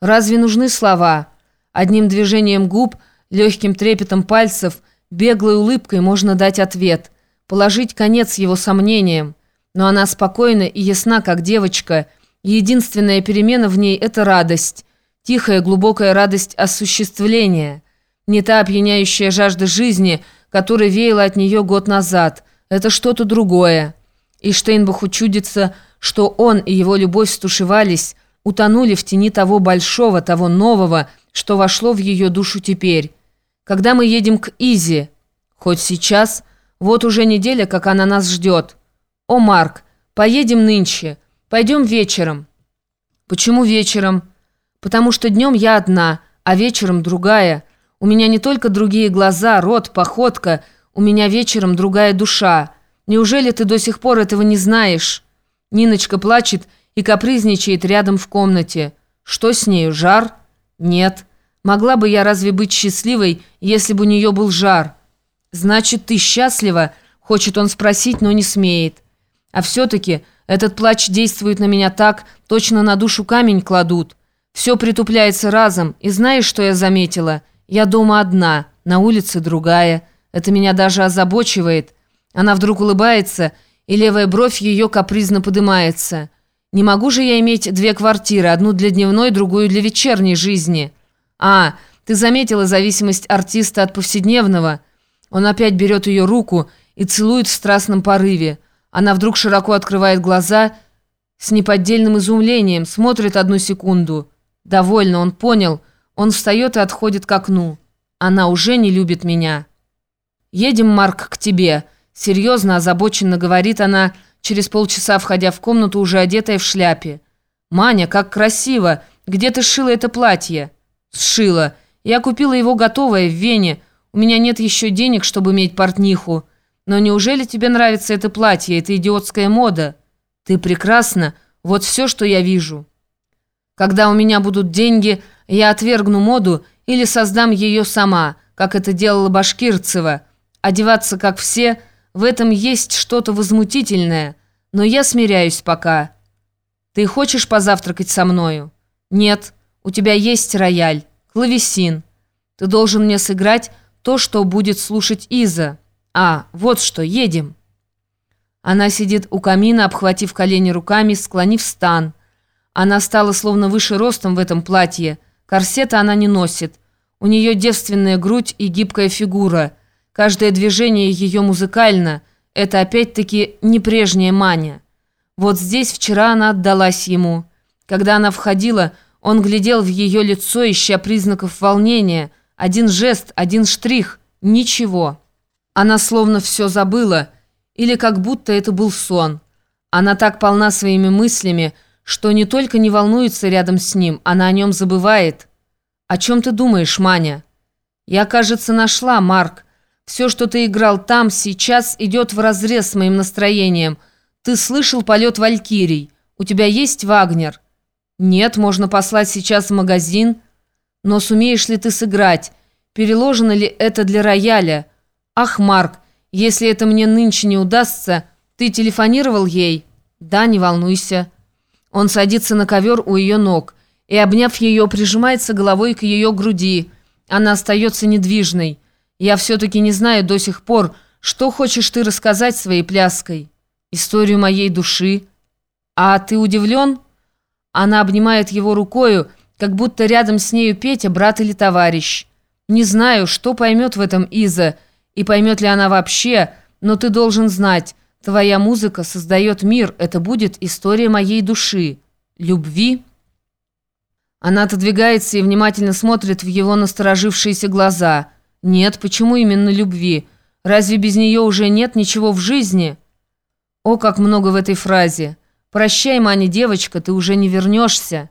Разве нужны слова? Одним движением губ, легким трепетом пальцев, беглой улыбкой можно дать ответ, положить конец его сомнениям. Но она спокойна и ясна, как девочка, единственная перемена в ней – это радость, тихая глубокая радость осуществления, не та опьяняющая жажда жизни, которая веяла от нее год назад. Это что-то другое. И Штейнбаху чудится, что он и его любовь стушевались, утонули в тени того большого, того нового, что вошло в ее душу теперь. Когда мы едем к Изи, хоть сейчас, вот уже неделя, как она нас ждет. О, Марк, поедем нынче, пойдем вечером. Почему вечером? Потому что днем я одна, а вечером другая. У меня не только другие глаза, рот, походка, у меня вечером другая душа. Неужели ты до сих пор этого не знаешь? Ниночка плачет и капризничает рядом в комнате. Что с нею, жар? Нет. Могла бы я разве быть счастливой, если бы у нее был жар? Значит, ты счастлива? Хочет он спросить, но не смеет. А все-таки этот плач действует на меня так, точно на душу камень кладут. Все притупляется разом, и знаешь, что я заметила? Я дома одна, на улице другая. Это меня даже озабочивает. Она вдруг улыбается, и левая бровь ее капризно подымается. Не могу же я иметь две квартиры, одну для дневной, другую для вечерней жизни. А, ты заметила зависимость артиста от повседневного? Он опять берет ее руку и целует в страстном порыве. Она вдруг широко открывает глаза с неподдельным изумлением, смотрит одну секунду. Довольно, он понял. Он встает и отходит к окну. Она уже не любит меня. «Едем, Марк, к тебе», — серьезно, озабоченно говорит она, через полчаса входя в комнату, уже одетая в шляпе. «Маня, как красиво! Где ты сшила это платье?» «Сшила. Я купила его готовое в Вене. У меня нет еще денег, чтобы иметь портниху. Но неужели тебе нравится это платье, эта идиотская мода? Ты прекрасна. Вот все, что я вижу. Когда у меня будут деньги, я отвергну моду или создам ее сама, как это делала Башкирцева. Одеваться, как все, в этом есть что-то возмутительное, но я смиряюсь пока. Ты хочешь позавтракать со мною? Нет, у тебя есть рояль, клавесин. Ты должен мне сыграть то, что будет слушать Иза». «А, вот что, едем». Она сидит у камина, обхватив колени руками, склонив стан. Она стала словно выше ростом в этом платье. Корсета она не носит. У нее девственная грудь и гибкая фигура. Каждое движение ее музыкально. Это опять-таки не прежняя Маня. Вот здесь вчера она отдалась ему. Когда она входила, он глядел в ее лицо, ища признаков волнения. Один жест, один штрих. Ничего. Она словно все забыла, или как будто это был сон. Она так полна своими мыслями, что не только не волнуется рядом с ним, она о нем забывает. «О чем ты думаешь, Маня?» «Я, кажется, нашла, Марк. Все, что ты играл там, сейчас идет вразрез с моим настроением. Ты слышал полет валькирий? У тебя есть Вагнер?» «Нет, можно послать сейчас в магазин. Но сумеешь ли ты сыграть? Переложено ли это для рояля?» «Ах, Марк, если это мне нынче не удастся, ты телефонировал ей?» «Да, не волнуйся». Он садится на ковер у ее ног и, обняв ее, прижимается головой к ее груди. Она остается недвижной. «Я все-таки не знаю до сих пор, что хочешь ты рассказать своей пляской. Историю моей души. А ты удивлен?» Она обнимает его рукою, как будто рядом с нею Петя, брат или товарищ. «Не знаю, что поймет в этом Иза», и поймет ли она вообще, но ты должен знать, твоя музыка создает мир, это будет история моей души. Любви?» Она отодвигается и внимательно смотрит в его насторожившиеся глаза. «Нет, почему именно любви? Разве без нее уже нет ничего в жизни?» О, как много в этой фразе! «Прощай, Маня, девочка, ты уже не вернешься».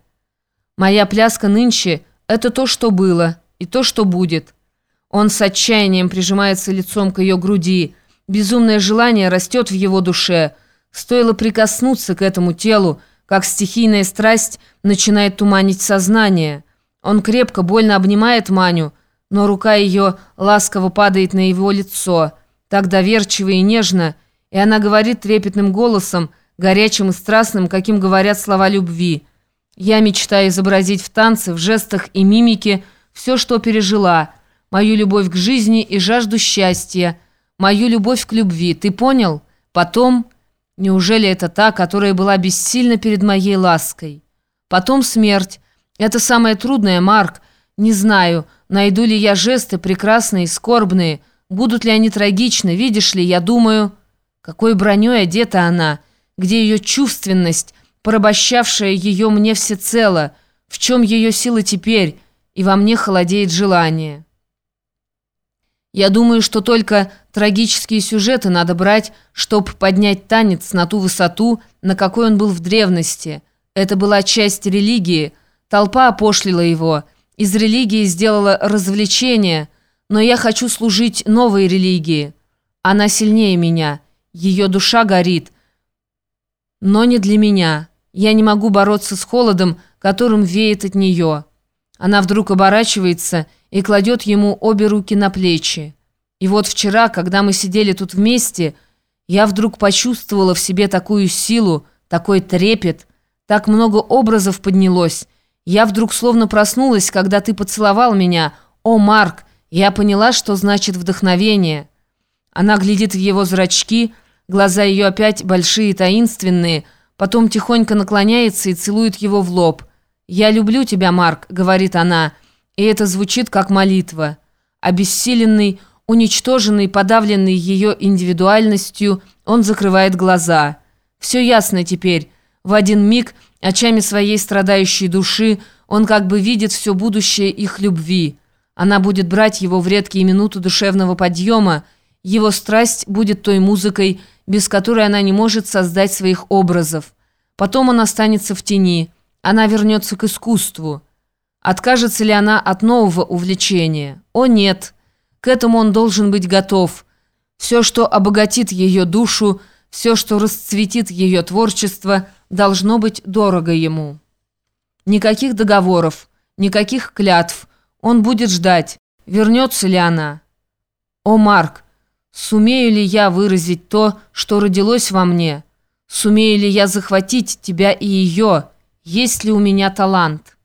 «Моя пляска нынче — это то, что было, и то, что будет». Он с отчаянием прижимается лицом к ее груди. Безумное желание растет в его душе. Стоило прикоснуться к этому телу, как стихийная страсть начинает туманить сознание. Он крепко, больно обнимает Маню, но рука ее ласково падает на его лицо, так доверчиво и нежно, и она говорит трепетным голосом, горячим и страстным, каким говорят слова любви. Я мечтаю изобразить в танце, в жестах и мимике все, что пережила, мою любовь к жизни и жажду счастья, мою любовь к любви, ты понял? Потом, неужели это та, которая была бессильна перед моей лаской? Потом смерть. Это самое трудное, Марк. Не знаю, найду ли я жесты прекрасные, скорбные, будут ли они трагичны, видишь ли, я думаю, какой броней одета она, где ее чувственность, порабощавшая ее мне всецело, в чем ее сила теперь, и во мне холодеет желание. Я думаю, что только трагические сюжеты надо брать, чтобы поднять танец на ту высоту, на какой он был в древности. Это была часть религии, толпа опошлила его, из религии сделала развлечение, но я хочу служить новой религии. Она сильнее меня, ее душа горит, но не для меня». Я не могу бороться с холодом, которым веет от нее. Она вдруг оборачивается и кладет ему обе руки на плечи. И вот вчера, когда мы сидели тут вместе, я вдруг почувствовала в себе такую силу, такой трепет, так много образов поднялось. Я вдруг словно проснулась, когда ты поцеловал меня. О, Марк, я поняла, что значит вдохновение. Она глядит в его зрачки, глаза ее опять большие, таинственные, Потом тихонько наклоняется и целует его в лоб. «Я люблю тебя, Марк», — говорит она, и это звучит как молитва. Обессиленный, уничтоженный, подавленный ее индивидуальностью, он закрывает глаза. Все ясно теперь. В один миг, очами своей страдающей души, он как бы видит все будущее их любви. Она будет брать его в редкие минуты душевного подъема, его страсть будет той музыкой, без которой она не может создать своих образов. Потом он останется в тени. Она вернется к искусству. Откажется ли она от нового увлечения? О нет! К этому он должен быть готов. Все, что обогатит ее душу, все, что расцветит ее творчество, должно быть дорого ему. Никаких договоров, никаких клятв. Он будет ждать, вернется ли она. О, Марк! Сумею ли я выразить то, что родилось во мне? Сумею ли я захватить тебя и ее? Есть ли у меня талант?»